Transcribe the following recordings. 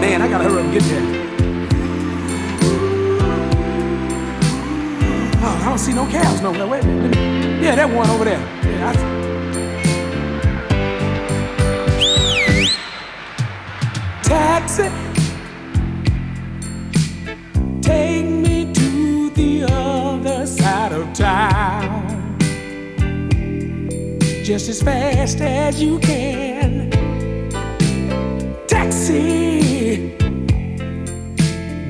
Man, I gotta hurry up and get there. Oh, I don't see no cows nowhere. Wait. Yeah, that one over there. Yeah, I, Taxi, take me to the other side of town just as fast as you can.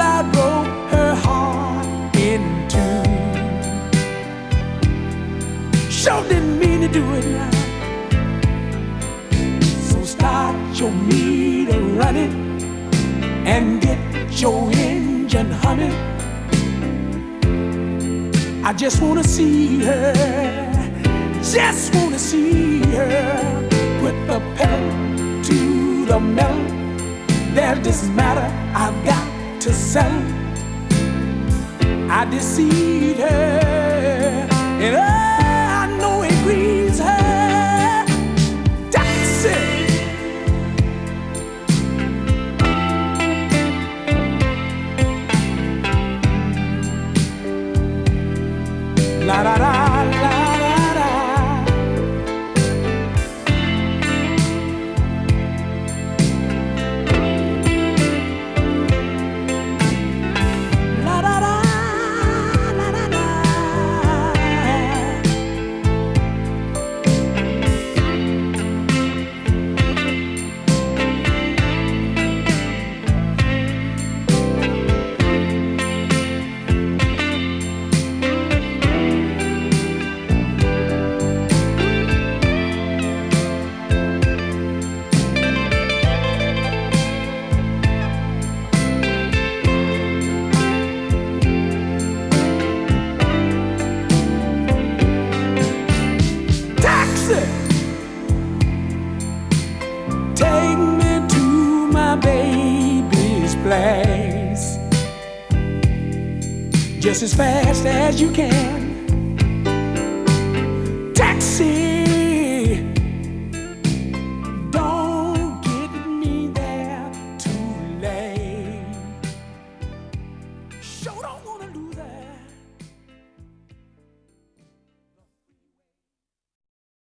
I broke her heart in two. Sure didn't mean to do it. So start your meter running and get your engine. I just wanna see her, just wanna see her. Put the pedal to the metal. This matter I've got to. I deceived her, and I just as fast as you can. Taxi